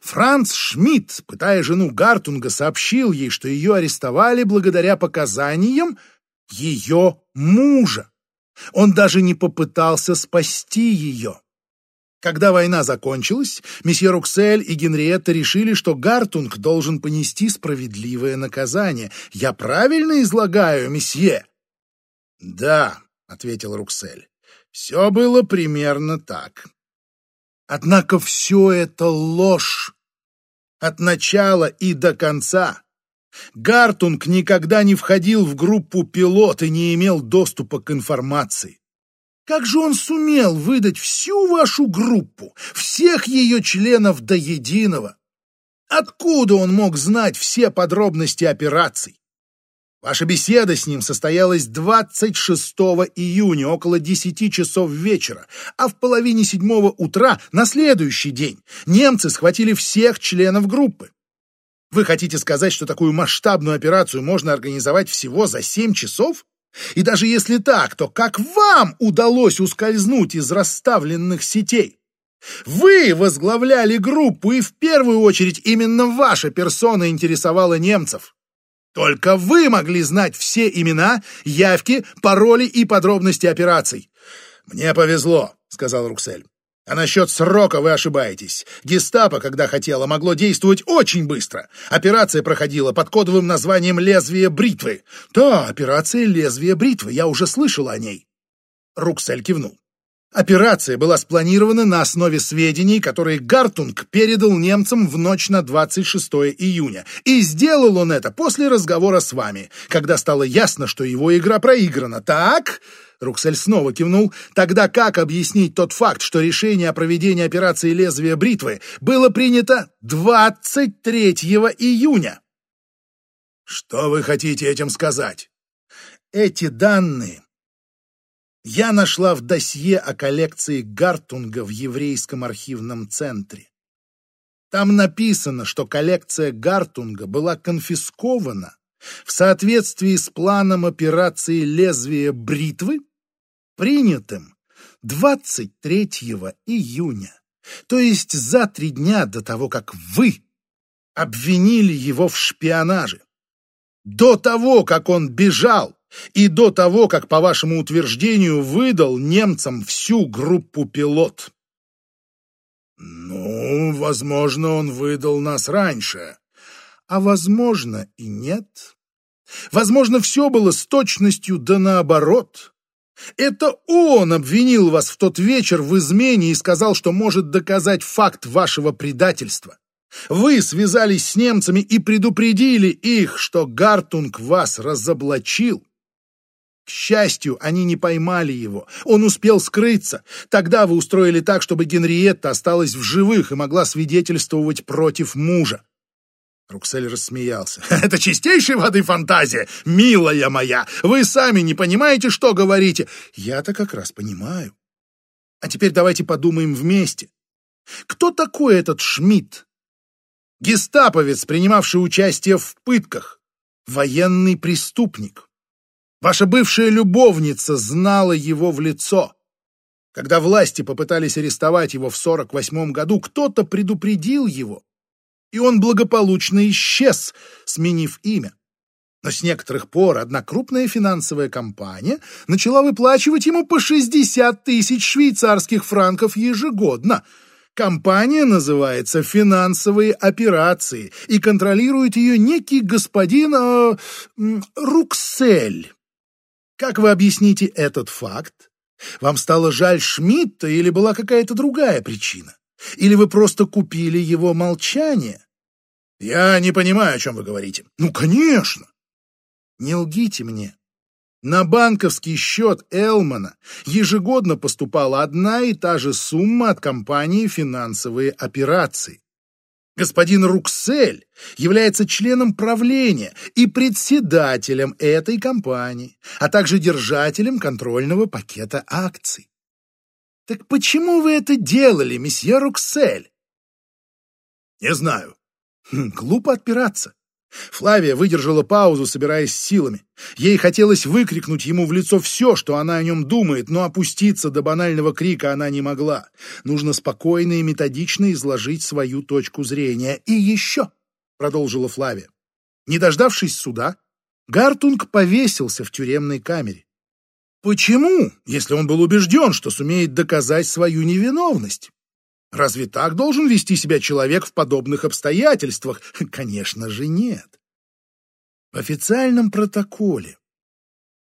S1: Франц Шмидт, пытая жену Гартунга, сообщил ей, что ее арестовали благодаря показаниям ее мужа. Он даже не попытался спасти ее. Когда война закончилась, месье Руксель и Генриетта решили, что Гартунг должен понести справедливое наказание. Я правильно излагаю, месье? Да, ответил Руксель. Все было примерно так. Однако все это ложь. От начала и до конца. Гартунг никогда не входил в группу пилот и не имел доступа к информации. Как же он сумел выдать всю вашу группу, всех ее членов до единого? Откуда он мог знать все подробности операций? Ваша беседа с ним состоялась 26 июня около 10 часов вечера, а в половине седьмого утра на следующий день немцы схватили всех членов группы. Вы хотите сказать, что такую масштабную операцию можно организовать всего за 7 часов? И даже если так, то как вам удалось ускользнуть из расставленных сетей? Вы возглавляли группу, и в первую очередь именно ваша персона интересовала немцев. Только вы могли знать все имена, явки, пароли и подробности операций. «Мне повезло», — сказал Руксель. А насчет срока вы ошибаетесь. Гестапо, когда хотело, могло действовать очень быстро. Операция проходила под кодовым названием «Лезвие бритвы». Да, операция «Лезвие бритвы», я уже слышал о ней. Руксель кивнул.
S2: Операция была спланирована на основе сведений, которые Гартунг передал немцам в ночь на 26 июня. И сделал он это после разговора с вами, когда стало ясно, что его игра проиграна. Так? Руксель снова кивнул. Тогда как объяснить тот факт, что решение о проведении операции «Лезвие бритвы» было принято 23 июня?
S1: Что вы хотите этим сказать?
S2: Эти данные я нашла в досье о коллекции Гартунга в еврейском архивном центре. Там написано, что коллекция Гартунга была конфискована в соответствии с планом операции «Лезвие бритвы», принятым 23 июня, то есть за три дня до того, как вы обвинили его в шпионаже, до того, как он бежал и до того, как, по вашему утверждению, выдал немцам всю группу пилот.
S1: Ну, возможно, он выдал нас раньше.
S2: А возможно и нет. Возможно, все было с точностью да наоборот. Это он обвинил вас в тот вечер в измене и сказал, что может доказать факт вашего предательства. Вы связались с немцами и предупредили их, что Гартунг вас разоблачил. К счастью, они не поймали его. Он успел скрыться. Тогда вы устроили так, чтобы Генриетта осталась в живых и могла свидетельствовать против мужа.
S1: Руксель рассмеялся. «Это чистейшей воды фантазия, милая моя! Вы сами не понимаете, что говорите!»
S2: «Я-то как раз понимаю. А теперь давайте подумаем вместе. Кто такой этот Шмидт? Гестаповец, принимавший участие в пытках. Военный преступник. Ваша бывшая любовница знала его в лицо. Когда власти попытались арестовать его в 48 году, кто-то предупредил его, и он благополучно исчез, сменив имя. Но с некоторых пор одна крупная финансовая компания начала выплачивать ему по 60 тысяч швейцарских франков ежегодно. Компания называется «Финансовые операции» и контролирует ее некий господин э, Руксель. Как вы объясните этот факт? Вам стало жаль Шмидта или была какая-то другая причина? Или вы просто купили его молчание?
S1: Я не понимаю, о чем вы говорите.
S2: Ну, конечно. Не лгите мне. На банковский счет Элмана ежегодно поступала одна и та же сумма от компании «Финансовые операции». Господин Руксель является членом правления и председателем этой компании, а также держателем контрольного пакета акций. Так почему вы это делали, месье Руксель?
S1: Не знаю.
S2: Хм, глупо отпираться. Флавия выдержала паузу, собираясь силами. Ей хотелось выкрикнуть ему в лицо все, что она о нем думает, но опуститься до банального крика она не могла. Нужно спокойно и методично изложить свою точку зрения. «И еще», — продолжила Флавия, — не дождавшись суда, Гартунг повесился в тюремной камере. Почему, если он был убежден, что сумеет доказать свою невиновность? Разве так должен вести себя человек в подобных обстоятельствах? Конечно же, нет. В официальном протоколе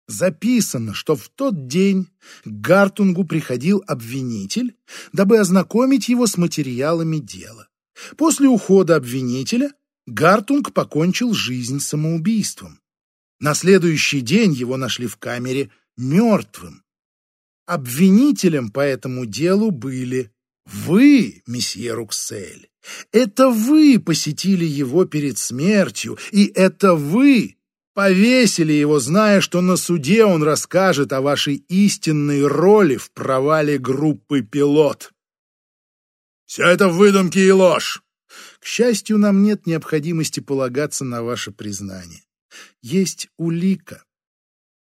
S2: записано, что в тот день к Гартунгу приходил обвинитель, дабы ознакомить его с материалами дела. После ухода обвинителя Гартунг покончил жизнь самоубийством. На следующий день его нашли в камере мертвым. Обвинителем по этому делу были вы, месье Руксель, это вы посетили его перед смертью, и это вы повесили его, зная, что на суде он расскажет о вашей истинной роли в провале группы «Пилот».
S1: Все это выдумки и ложь.
S2: К счастью, нам нет необходимости полагаться на ваше признание. Есть улика.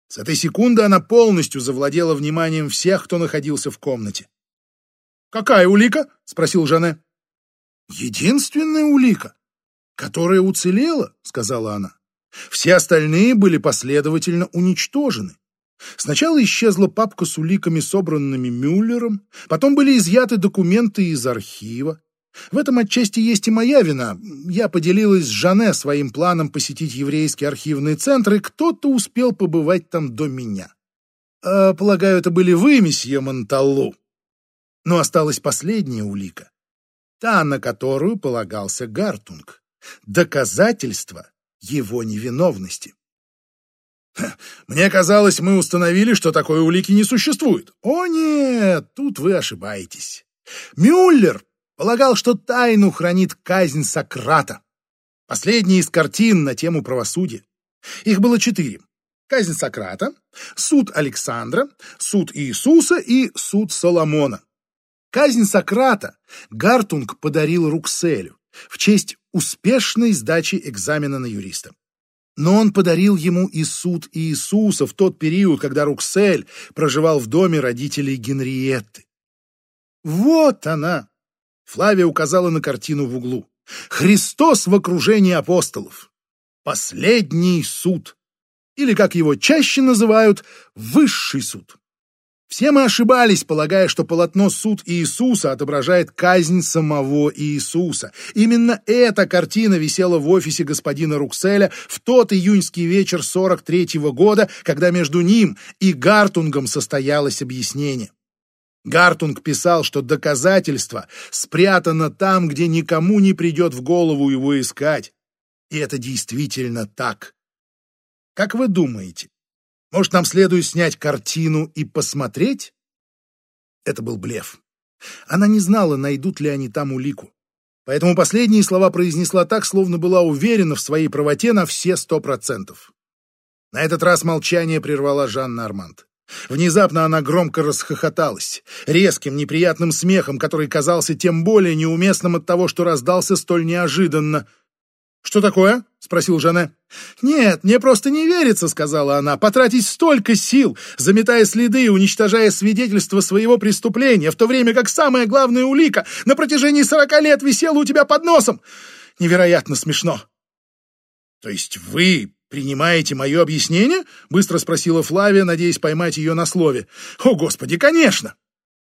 S2: С этой секунды она полностью завладела вниманием всех, кто находился в комнате. «Какая улика?» — спросил Жане. «Единственная улика, которая уцелела», — сказала она. «Все остальные были последовательно уничтожены. Сначала исчезла папка с уликами, собранными Мюллером, потом были изъяты документы из архива. В этом отчасти есть и моя вина. Я поделилась с Жане своим планом посетить еврейский архивный центр, и кто-то успел побывать там до меня. А, полагаю, это были вы, месье Монталлу. Но осталась последняя улика, та, на которую полагался Гартунг, доказательство его невиновности.
S1: Мне казалось, мы установили, что такой улики не существует.
S2: О нет, тут вы ошибаетесь. Мюллер полагал, что тайну хранит казнь Сократа. Последняя из картин на тему правосудия. Их было четыре. Казнь Сократа, суд Александра, суд Иисуса и суд Соломона. Казнь Сократа Гартунг подарил Рукселю в честь успешной сдачи экзамена на юриста. Но он подарил ему и суд Иисуса в тот период, когда Руксель проживал в доме родителей Генриетты. Вот она! Флавия указала на картину в углу. Христос в окружении апостолов. Последний суд. Или, как его чаще называют, высший суд. Все мы ошибались, полагая, что полотно «Суд Иисуса» отображает казнь самого Иисуса. Именно эта картина висела в офисе господина Рукселя в тот июньский вечер 43-го года, когда между ним и Гартунгом состоялось объяснение. Гартунг писал, что доказательство спрятано там, где никому не придет в голову его искать. И это действительно так. Как вы думаете, может, нам следует снять картину и посмотреть? Это был блеф. Она не знала, найдут ли они там улику. Поэтому последние слова произнесла так, словно была уверена в своей правоте на все сто процентов. На этот раз молчание прервала Жанна Арманд. Внезапно она громко расхохоталась, резким, неприятным смехом, который казался тем более неуместным от того, что раздался столь неожиданно — «Что такое?» — спросил Жанне. «Нет, мне просто не верится», — сказала она, — «потратить столько сил, заметая следы и уничтожая свидетельства своего преступления, в то время как самая главная улика на протяжении сорока лет висела у тебя под носом. Невероятно смешно». «То есть вы принимаете мое объяснение?» — быстро спросила Флавия, надеясь поймать ее на слове. «О, Господи, конечно!»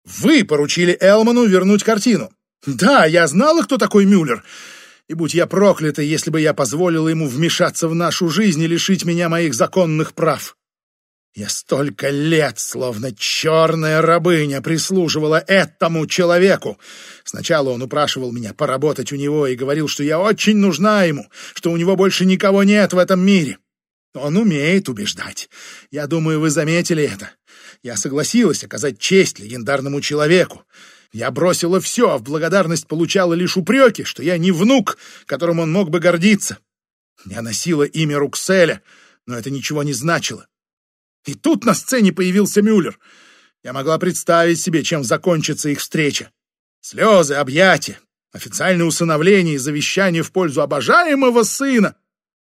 S2: «Вы поручили Элману вернуть картину». «Да, я знала, кто такой Мюллер». И будь я проклята, если бы я позволила ему вмешаться в нашу жизнь и лишить меня моих законных прав. Я столько лет, словно черная рабыня, прислуживала этому человеку. Сначала он упрашивал меня поработать у него и говорил, что я очень нужна ему, что у него больше никого нет в этом мире. Он умеет убеждать. Я думаю, вы заметили это. Я согласилась оказать честь легендарному человеку. Я бросила все, а в благодарность получала лишь упреки, что я не внук, которым он мог бы гордиться. Я носила имя Рукселя, но это ничего не значило. И тут на сцене появился Мюллер. Я могла представить себе, чем закончится их встреча. Слезы, объятия, официальное усыновление и завещание в пользу обожаемого сына.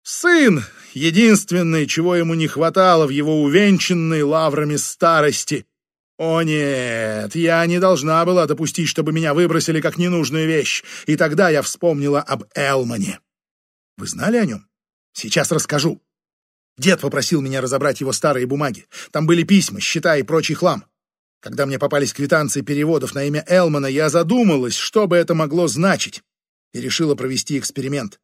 S2: Сын — единственное, чего ему не хватало в его увенчанной лаврами старости. О нет, я не должна была допустить, чтобы меня выбросили как ненужную вещь, и тогда я вспомнила об Элмане. Вы знали о нем? Сейчас расскажу. Дед попросил меня разобрать его старые бумаги. Там были письма, счета и прочий хлам. Когда мне попались квитанции переводов на имя Элмана, я задумалась, что бы это могло значить, и решила провести эксперимент.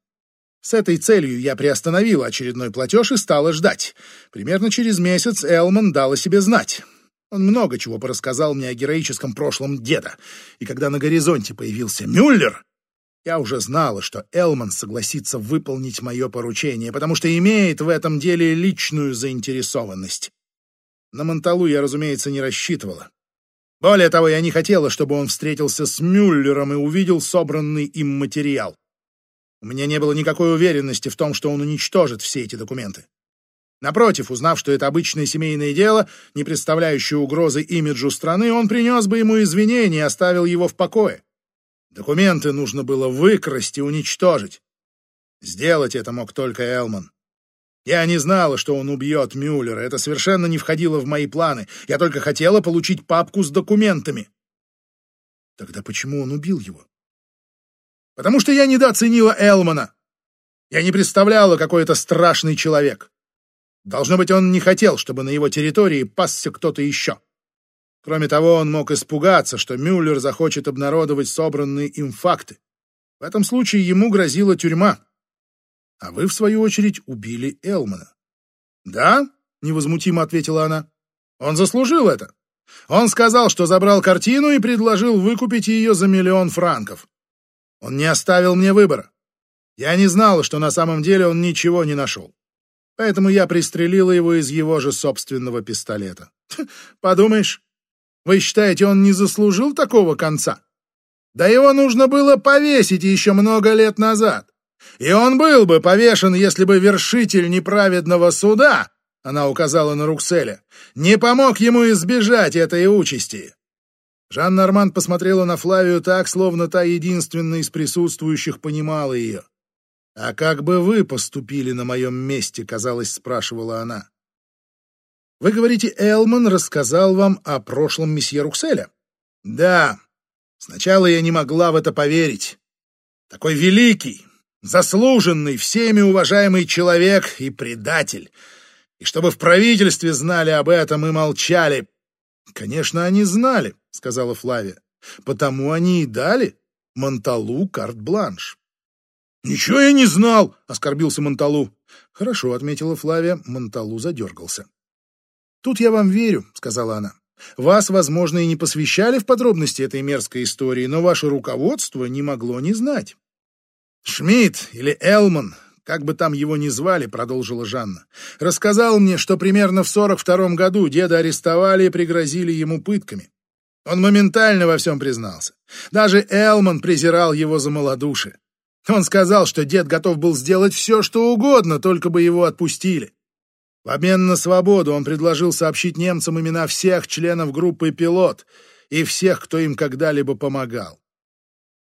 S2: С этой целью я приостановила очередной платеж и стала ждать. Примерно через месяц Элман дал о себе знать. Он много чего порассказал мне о героическом прошлом деда, и когда на горизонте появился Мюллер, я уже знала, что Элман согласится выполнить мое поручение, потому что имеет в этом деле личную заинтересованность. На Монталу я, разумеется, не рассчитывала. Более того, я не хотела, чтобы он встретился с Мюллером и увидел собранный им материал. У меня не было никакой уверенности в том, что он уничтожит все эти документы. Напротив, узнав, что это обычное семейное дело, не представляющее угрозы имиджу страны, он принес бы ему извинения и оставил его в покое. Документы нужно было выкрасть и уничтожить. Сделать это мог только Элман. Я не знала, что он убьет Мюллера, это совершенно не входило в мои планы. Я только хотела получить папку с документами. Тогда почему он убил его? Потому что я недооценила Элмана. Я не представляла, какой это страшный человек. Должно быть, он не хотел, чтобы на его территории пасся кто-то еще. Кроме того, он мог испугаться, что Мюллер захочет обнародовать собранные им факты. В этом случае ему грозила тюрьма. А вы, в свою очередь, убили Элмана. «Да?» — невозмутимо ответила она. «Он заслужил это.
S1: Он сказал, что забрал картину и предложил выкупить ее за миллион франков. Он не оставил мне выбора. Я не знала, что на самом деле он ничего не нашел. Поэтому я пристрелила его из его же собственного пистолета. Подумаешь, вы считаете, он не заслужил такого конца? Да его нужно было повесить еще много лет назад. И он был бы повешен, если бы вершитель неправедного суда, она указала на Рукселя, не помог ему избежать этой участи. Жанна Арман посмотрела на Флавию так, словно та единственная из присутствующих понимала ее. «А как бы вы поступили на моем месте?» — казалось, спрашивала она. «Вы говорите, Элман рассказал вам о прошлом месье Рукселя?» «Да. Сначала я не могла в это поверить. Такой великий, заслуженный, всеми уважаемый человек и предатель. И чтобы в правительстве знали об этом и молчали. Конечно, они знали, сказала Флавия. Потому они и дали Монталу карт-бланш. «Ничего я не знал!» — оскорбился Монталу. «Хорошо», — отметила Флавия. Монталу задергался. «Тут я вам верю», — сказала она. «Вас, возможно, и не посвящали в подробности этой мерзкой истории, но ваше руководство не могло не знать». «Шмидт или Элман, как бы там его ни звали», — продолжила Жанна, «рассказал мне, что примерно в сорок втором году деда арестовали и пригрозили ему пытками. Он моментально во всем признался. Даже Элман презирал его за малодушие. Он сказал, что дед готов был сделать все, что угодно, только бы его отпустили. В обмен на свободу он предложил сообщить немцам имена всех членов группы «Пилот» и всех, кто им когда-либо помогал.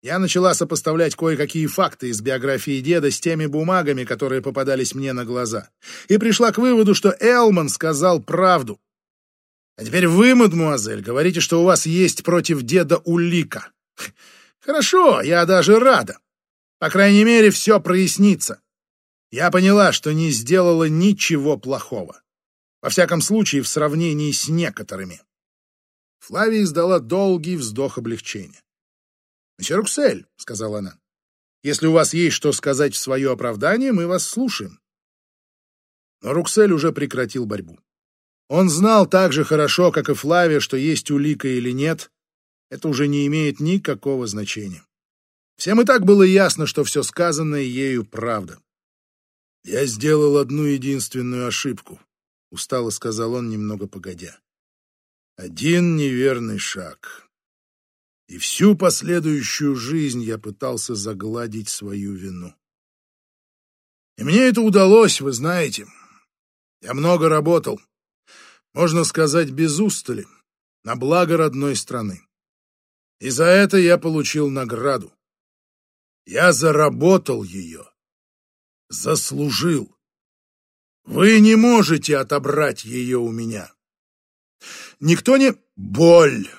S1: Я начала сопоставлять кое-какие факты из биографии деда с теми бумагами, которые попадались мне на глаза, и пришла к выводу, что Элман сказал правду. А теперь вы, мадемуазель, говорите, что у вас есть против деда улика. Хорошо, я даже рада. По крайней мере, все прояснится. Я поняла, что не сделала ничего плохого. Во всяком случае, в сравнении с некоторыми. Флавия издала долгий вздох облегчения. «Месье Руксель», — сказала она, — «если у вас есть что сказать в свое оправдание, мы вас слушаем». Но Руксель уже прекратил борьбу. Он знал так же хорошо, как и Флавия, что есть улика или нет, это уже не имеет никакого значения. Всем и так было ясно, что все сказанное ею правда. «Я сделал одну единственную ошибку», — устало сказал он, немного погодя. «Один неверный шаг. И всю последующую жизнь я пытался загладить свою вину. И мне это удалось, вы знаете. Я много работал, можно сказать, без устали, на благо родной страны. И за это я получил награду. Я заработал ее. Заслужил. Вы не можете отобрать ее у меня. Никто не... Боль.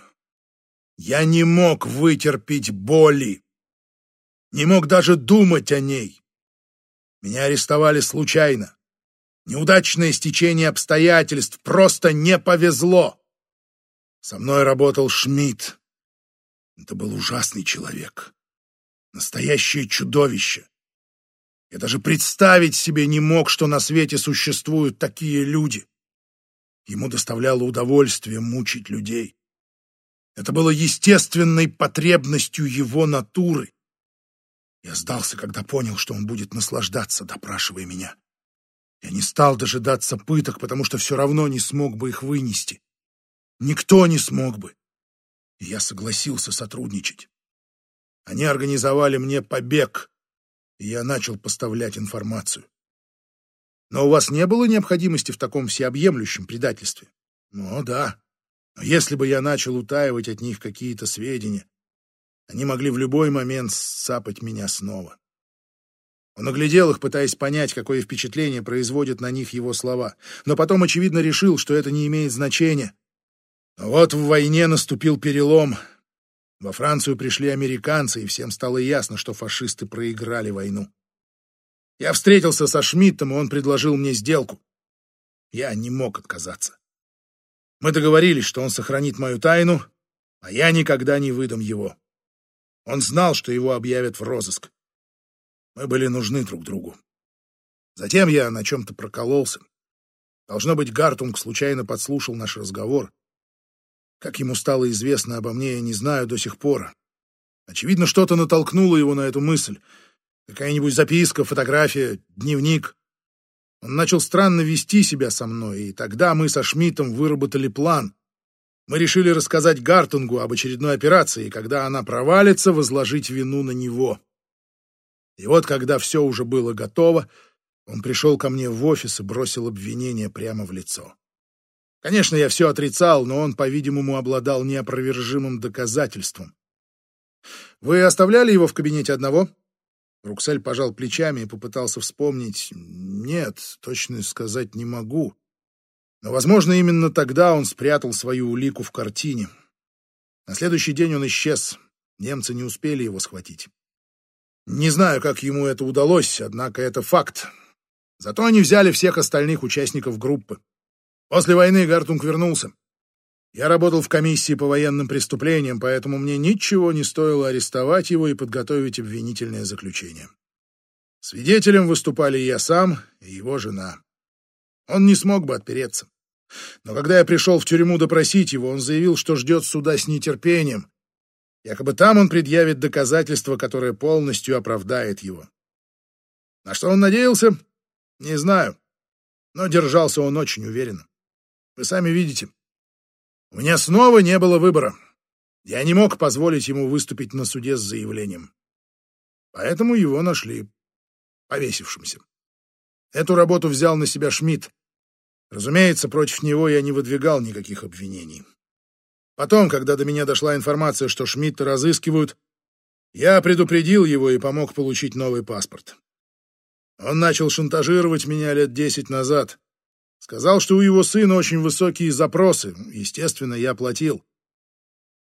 S1: Я не мог вытерпеть боли. Не мог даже думать о ней. Меня арестовали случайно. Неудачное стечение обстоятельств просто не повезло. Со мной работал Шмидт. Это был ужасный человек. Настоящее чудовище. Я даже представить себе не мог, что на свете существуют такие люди. Ему доставляло удовольствие мучить людей. Это было естественной потребностью его натуры. Я сдался, когда понял, что он будет наслаждаться, допрашивая меня. Я не стал дожидаться пыток, потому что все равно не смог бы их вынести. Никто не смог бы. И я согласился сотрудничать. Они организовали мне побег, и я начал поставлять информацию. Но у вас не было необходимости в таком всеобъемлющем предательстве? Ну да. Но если бы я начал утаивать от них какие-то сведения, они могли в любой момент сцапать меня снова. Он оглядел их, пытаясь понять, какое впечатление производят на них его слова, но потом, очевидно, решил, что это не имеет значения. Вот в войне наступил перелом — во Францию пришли американцы, и всем стало ясно, что фашисты проиграли войну. Я встретился со Шмидтом, и он предложил мне сделку. Я не мог отказаться. Мы договорились, что он сохранит мою тайну, а я никогда не выдам его. Он знал, что его объявят в розыск. Мы были нужны друг другу. Затем я на чем-то прокололся. Должно быть, Гартунг случайно подслушал наш разговор. Как ему стало известно обо мне, я не знаю до сих пор. Очевидно, что-то натолкнуло его на эту мысль. Какая-нибудь записка, фотография, дневник. Он начал странно вести себя со мной, и тогда мы со Шмидтом выработали план. Мы решили рассказать Гартунгу об очередной операции, и когда она провалится, возложить вину на него. И вот, когда все уже было готово, он пришел ко мне в офис и бросил обвинение прямо в лицо. Конечно, я все отрицал, но он, по-видимому, обладал неопровержимым доказательством. «Вы оставляли его в кабинете одного?» Руксель пожал плечами и попытался вспомнить. «Нет, точно сказать не могу. Но, возможно, именно тогда он спрятал свою улику в картине. На следующий день он исчез. Немцы не успели его схватить. Не знаю, как ему это удалось, однако это факт. Зато они взяли всех остальных участников группы. После войны Гартунг вернулся. Я работал в комиссии по военным преступлениям, поэтому мне ничего не стоило арестовать его и подготовить обвинительное заключение. Свидетелем выступали я сам и его жена. Он не смог бы отпереться. Но когда я пришел в тюрьму допросить его, он заявил, что ждет суда с нетерпением. Якобы там он предъявит доказательства, которое полностью оправдает его. На что он надеялся, не знаю. Но держался он очень уверенно. Вы сами видите, у меня снова не было выбора. Я не мог позволить ему выступить на суде с заявлением. Поэтому его нашли повесившимся. Эту работу взял на себя Шмидт. Разумеется, против него я не выдвигал никаких обвинений. Потом, когда до меня дошла информация, что Шмидта разыскивают, я предупредил его и помог получить новый паспорт. Он начал шантажировать меня лет десять назад, Сказал, что у его сына очень высокие запросы. Естественно, я платил.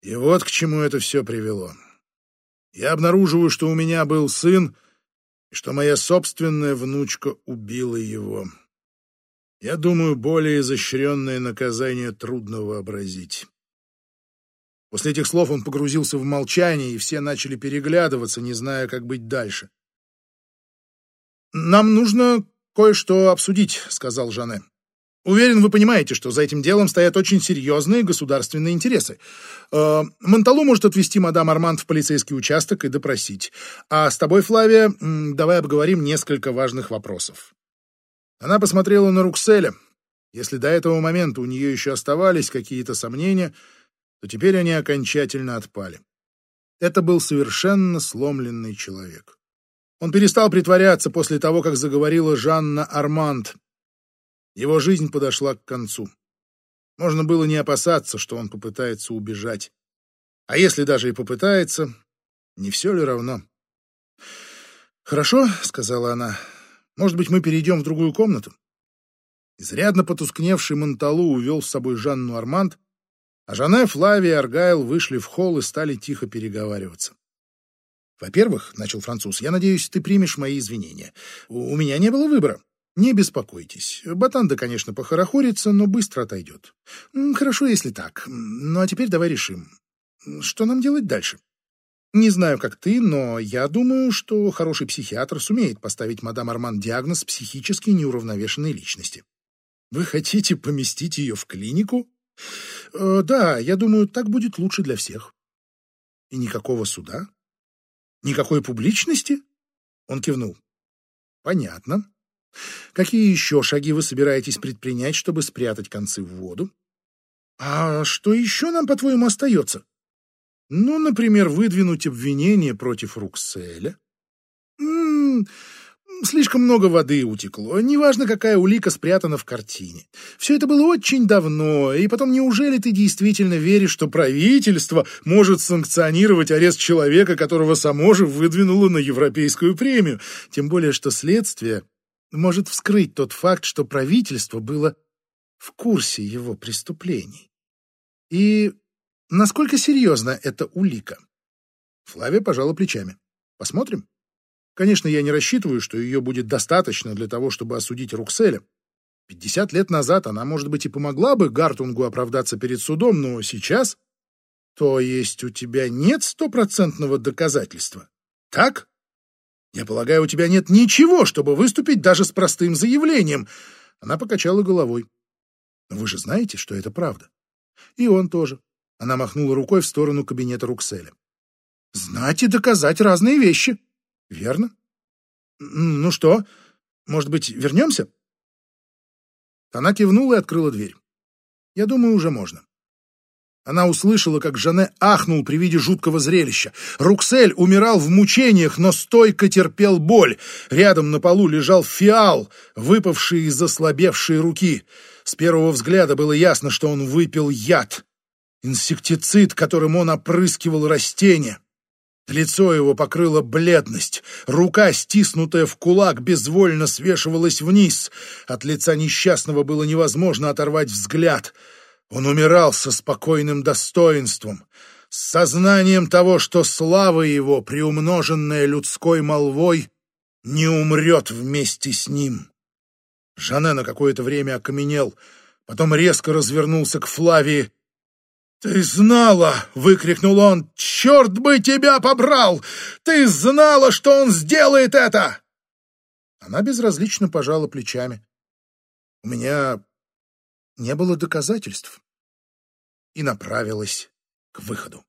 S1: И вот к чему это все привело. Я обнаруживаю, что у меня был сын, и что моя собственная внучка убила его. Я думаю, более изощренное наказание трудно вообразить. После этих слов он погрузился в молчание, и все начали переглядываться, не зная, как быть дальше. «Нам нужно кое-что обсудить», — сказал Жанне. Уверен, вы понимаете, что за этим делом стоят очень серьезные государственные интересы. Э, Монталу может отвезти мадам Арманд в полицейский участок и допросить. А с тобой, Флавия, давай обговорим несколько важных вопросов. Она посмотрела на Рукселя. Если до этого момента у нее еще оставались какие-то сомнения, то теперь они окончательно отпали. Это был совершенно сломленный человек. Он перестал притворяться после того, как заговорила Жанна Арманд, его жизнь подошла к концу. Можно было не опасаться, что он попытается убежать. А если даже и попытается, не все ли равно? «Хорошо», — сказала она, — «может быть, мы перейдем в другую комнату?» Изрядно потускневший Монталу увел с собой Жанну Арманд, а Жанне, Флавия и Аргайл вышли в холл и стали тихо переговариваться. «Во-первых, — начал француз, — я надеюсь, ты примешь мои извинения. У меня не было выбора. Не беспокойтесь. Батанда, конечно, похорохорится, но быстро отойдет. Хорошо, если так. Ну а теперь давай решим. Что нам делать дальше? Не знаю, как ты, но я думаю, что хороший психиатр сумеет поставить мадам Арман диагноз психически неуравновешенной личности. Вы хотите поместить ее в клинику? Э, да, я думаю, так будет лучше для всех. И никакого суда? Никакой публичности? Он кивнул. Понятно. Какие еще шаги вы собираетесь предпринять, чтобы спрятать концы в воду? А что еще нам, по-твоему, остается? Ну, например, выдвинуть обвинение против Рукселя. М -м, слишком много воды утекло. Неважно, какая улика спрятана в картине. Все это было очень давно, и потом неужели ты действительно веришь, что правительство может санкционировать арест человека, которого само же выдвинуло на Европейскую премию? Тем более, что следствие может вскрыть тот факт, что правительство было в курсе его преступлений. И насколько серьезна эта улика? Флавия пожала плечами. Посмотрим. Конечно, я не рассчитываю, что ее будет достаточно для того, чтобы осудить Рукселя. Пятьдесят лет назад она, может быть, и помогла бы Гартунгу оправдаться перед судом, но сейчас... То есть у тебя нет стопроцентного доказательства, так? Я полагаю, у тебя нет ничего, чтобы выступить даже с простым заявлением. Она покачала головой. Вы же знаете, что это правда. И он тоже.
S2: Она махнула рукой в сторону кабинета Рукселя. «Знать и доказать разные вещи. Верно? Ну что, может быть, вернемся?» Она кивнула и открыла дверь. «Я думаю, уже можно». Она услышала, как Жане ахнул при виде жуткого зрелища. Руксель умирал в мучениях, но стойко терпел боль. Рядом на полу лежал фиал, выпавший из ослабевшей руки. С первого взгляда было ясно, что он выпил яд. Инсектицид, которым он опрыскивал растения. Лицо его покрыло бледность, рука, стиснутая в кулак, безвольно свешивалась вниз. От лица несчастного было невозможно оторвать взгляд — он умирал со спокойным достоинством, с сознанием того, что слава его, приумноженная людской молвой, не умрет вместе с ним. Жане на какое-то время окаменел, потом резко развернулся к Флавии. «Ты знала!» — выкрикнул он. «Черт бы тебя побрал! Ты знала, что он сделает это!» Она безразлично пожала плечами. «У меня не было доказательств и направилась к выходу.